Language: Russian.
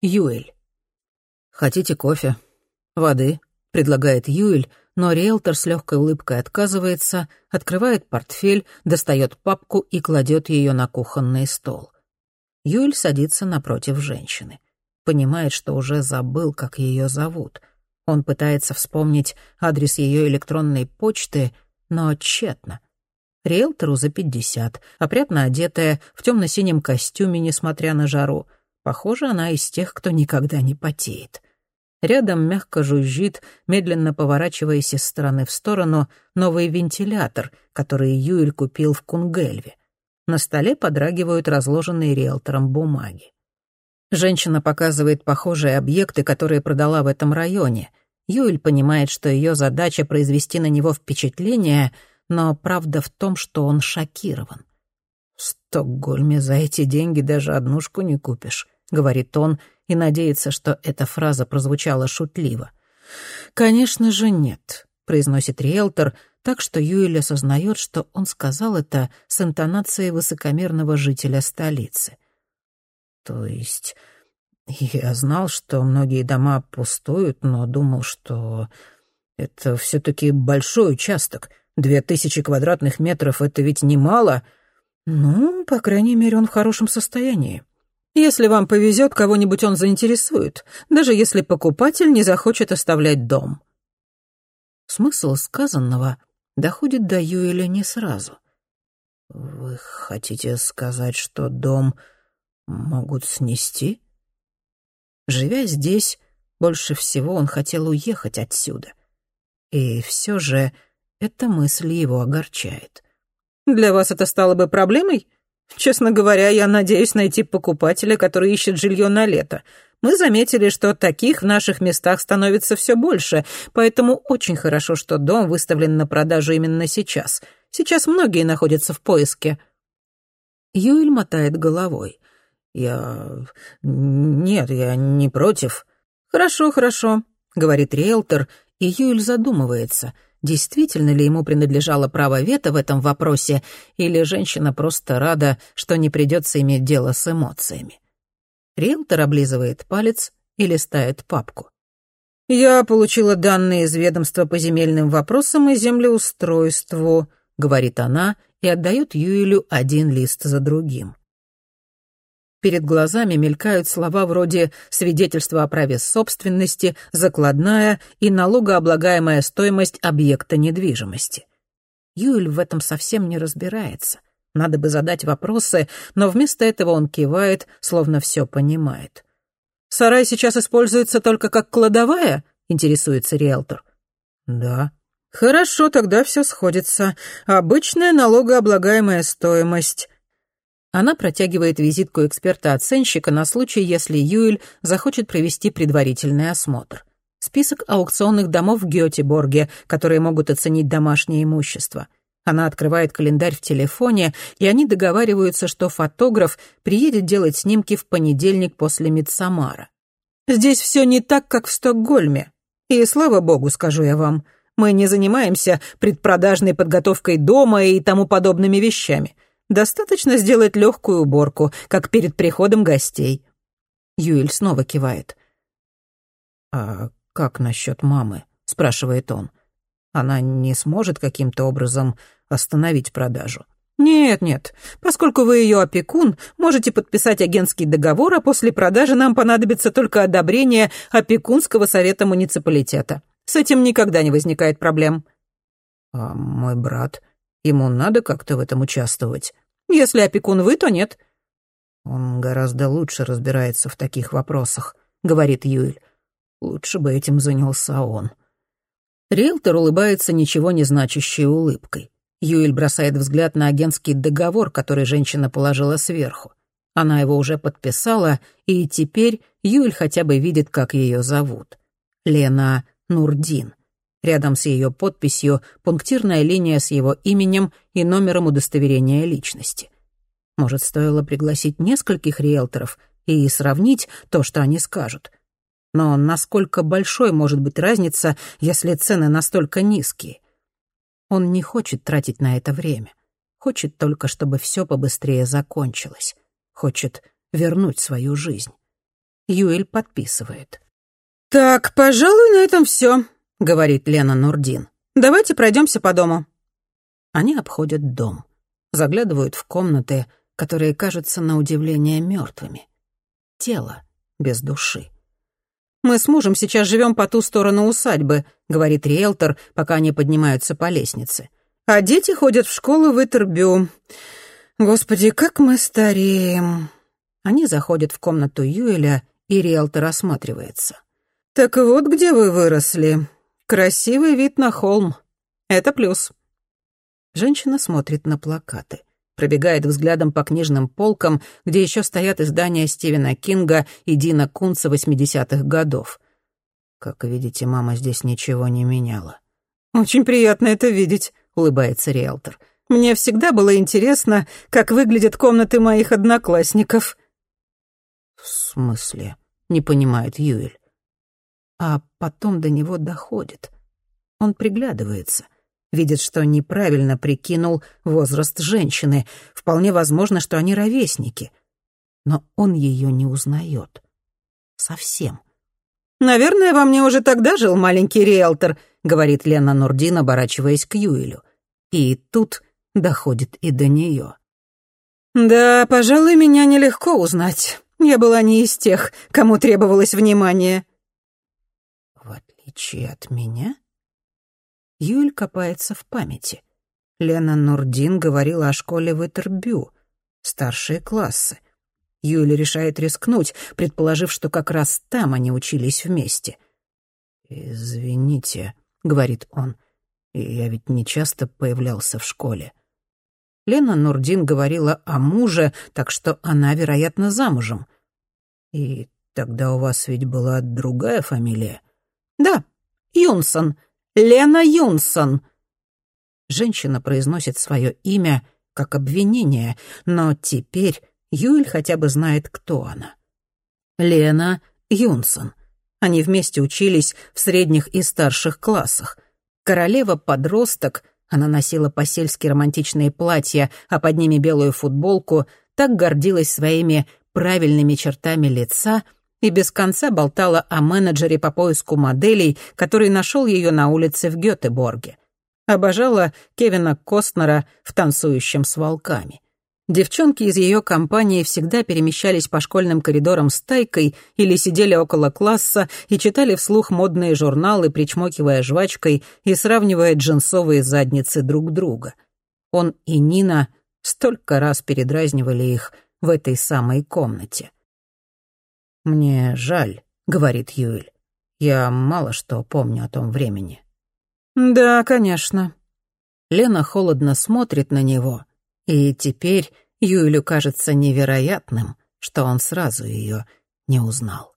Юэль. «Хотите кофе? Воды?» — предлагает Юэль, но риэлтор с легкой улыбкой отказывается, открывает портфель, достает папку и кладет ее на кухонный стол. Юэль садится напротив женщины. Понимает, что уже забыл, как ее зовут. Он пытается вспомнить адрес ее электронной почты, но тщетно. Риэлтору за пятьдесят, опрятно одетая, в темно-синем костюме, несмотря на жару. Похоже, она из тех, кто никогда не потеет. Рядом мягко жужжит, медленно поворачиваясь из стороны в сторону, новый вентилятор, который Юэль купил в Кунгельве. На столе подрагивают разложенные риэлтором бумаги. Женщина показывает похожие объекты, которые продала в этом районе. Юэль понимает, что ее задача произвести на него впечатление, но правда в том, что он шокирован. «В Стокгольме за эти деньги даже однушку не купишь», — говорит он, и надеется, что эта фраза прозвучала шутливо. «Конечно же нет», — произносит риэлтор, так что Юэль осознает, что он сказал это с интонацией высокомерного жителя столицы. «То есть я знал, что многие дома пустуют, но думал, что это все-таки большой участок. Две тысячи квадратных метров — это ведь немало. Ну, по крайней мере, он в хорошем состоянии. Если вам повезет, кого-нибудь он заинтересует, даже если покупатель не захочет оставлять дом. Смысл сказанного доходит до Юэля не сразу. «Вы хотите сказать, что дом могут снести?» Живя здесь, больше всего он хотел уехать отсюда. И все же эта мысль его огорчает. «Для вас это стало бы проблемой?» Честно говоря, я надеюсь найти покупателя, который ищет жилье на лето. Мы заметили, что таких в наших местах становится все больше, поэтому очень хорошо, что дом выставлен на продажу именно сейчас. Сейчас многие находятся в поиске». Юэль мотает головой. «Я... Нет, я не против». «Хорошо, хорошо», — говорит риэлтор, и Юэль задумывается — действительно ли ему принадлежало право вето в этом вопросе, или женщина просто рада, что не придется иметь дело с эмоциями. Риэлтор облизывает палец и листает папку. «Я получила данные из ведомства по земельным вопросам и землеустройству», — говорит она и отдает Юэлю один лист за другим. Перед глазами мелькают слова вроде «свидетельство о праве собственности», «закладная» и «налогооблагаемая стоимость объекта недвижимости». Юль в этом совсем не разбирается. Надо бы задать вопросы, но вместо этого он кивает, словно все понимает. «Сарай сейчас используется только как кладовая?» — интересуется риэлтор. «Да». «Хорошо, тогда все сходится. Обычная налогооблагаемая стоимость». Она протягивает визитку эксперта-оценщика на случай, если Юэль захочет провести предварительный осмотр. Список аукционных домов в Гётеборге, которые могут оценить домашнее имущество. Она открывает календарь в телефоне, и они договариваются, что фотограф приедет делать снимки в понедельник после Мидсамара. Здесь все не так, как в Стокгольме. И слава богу, скажу я вам, мы не занимаемся предпродажной подготовкой дома и тому подобными вещами — Достаточно сделать легкую уборку, как перед приходом гостей. Юэль снова кивает. «А как насчет мамы?» — спрашивает он. «Она не сможет каким-то образом остановить продажу?» «Нет, нет. Поскольку вы ее опекун, можете подписать агентский договор, а после продажи нам понадобится только одобрение опекунского совета муниципалитета. С этим никогда не возникает проблем». «А мой брат? Ему надо как-то в этом участвовать?» Если опекун вы, то нет». «Он гораздо лучше разбирается в таких вопросах», — говорит Юэль. «Лучше бы этим занялся он». Риэлтор улыбается ничего не значащей улыбкой. Юэль бросает взгляд на агентский договор, который женщина положила сверху. Она его уже подписала, и теперь Юэль хотя бы видит, как ее зовут. Лена Нурдин. Рядом с ее подписью пунктирная линия с его именем и номером удостоверения личности. Может, стоило пригласить нескольких риэлторов и сравнить то, что они скажут. Но насколько большой может быть разница, если цены настолько низкие? Он не хочет тратить на это время. Хочет только, чтобы все побыстрее закончилось. Хочет вернуть свою жизнь. Юэль подписывает. «Так, пожалуй, на этом все», — говорит Лена Нурдин. «Давайте пройдемся по дому». Они обходят дом, заглядывают в комнаты, которые кажутся на удивление мертвыми. Тело без души. «Мы с мужем сейчас живем по ту сторону усадьбы», — говорит риэлтор, пока они поднимаются по лестнице. «А дети ходят в школу в Итербю. Господи, как мы стареем!» Они заходят в комнату Юэля, и риэлтор осматривается. «Так вот где вы выросли. Красивый вид на холм. Это плюс». Женщина смотрит на плакаты пробегает взглядом по книжным полкам, где еще стоят издания Стивена Кинга и Дина Кунца 80-х годов. Как видите, мама здесь ничего не меняла. «Очень приятно это видеть», — улыбается риэлтор. «Мне всегда было интересно, как выглядят комнаты моих одноклассников». «В смысле?» — не понимает Юэль. А потом до него доходит. Он приглядывается — видит, что неправильно прикинул возраст женщины. Вполне возможно, что они ровесники. Но он ее не узнает. Совсем. «Наверное, во мне уже тогда жил маленький риэлтор», — говорит Лена Нурдин, оборачиваясь к Юэлю. И тут доходит и до нее. «Да, пожалуй, меня нелегко узнать. Я была не из тех, кому требовалось внимание». «В отличие от меня?» Юль копается в памяти. Лена Нурдин говорила о школе в Итербю, старшие классы. Юль решает рискнуть, предположив, что как раз там они учились вместе. «Извините», — говорит он, — «я ведь не часто появлялся в школе». Лена Нурдин говорила о муже, так что она, вероятно, замужем. «И тогда у вас ведь была другая фамилия?» «Да, Юнсон», Лена Юнсон!» Женщина произносит свое имя как обвинение, но теперь Юль хотя бы знает, кто она. Лена Юнсон. Они вместе учились в средних и старших классах. Королева-подросток, она носила по-сельски романтичные платья, а под ними белую футболку, так гордилась своими правильными чертами лица — и без конца болтала о менеджере по поиску моделей, который нашел ее на улице в Гетеборге. Обожала Кевина Костнера в «Танцующем с волками». Девчонки из ее компании всегда перемещались по школьным коридорам с тайкой или сидели около класса и читали вслух модные журналы, причмокивая жвачкой и сравнивая джинсовые задницы друг друга. Он и Нина столько раз передразнивали их в этой самой комнате. «Мне жаль», — говорит Юэль. «Я мало что помню о том времени». «Да, конечно». Лена холодно смотрит на него, и теперь Юэлю кажется невероятным, что он сразу ее не узнал.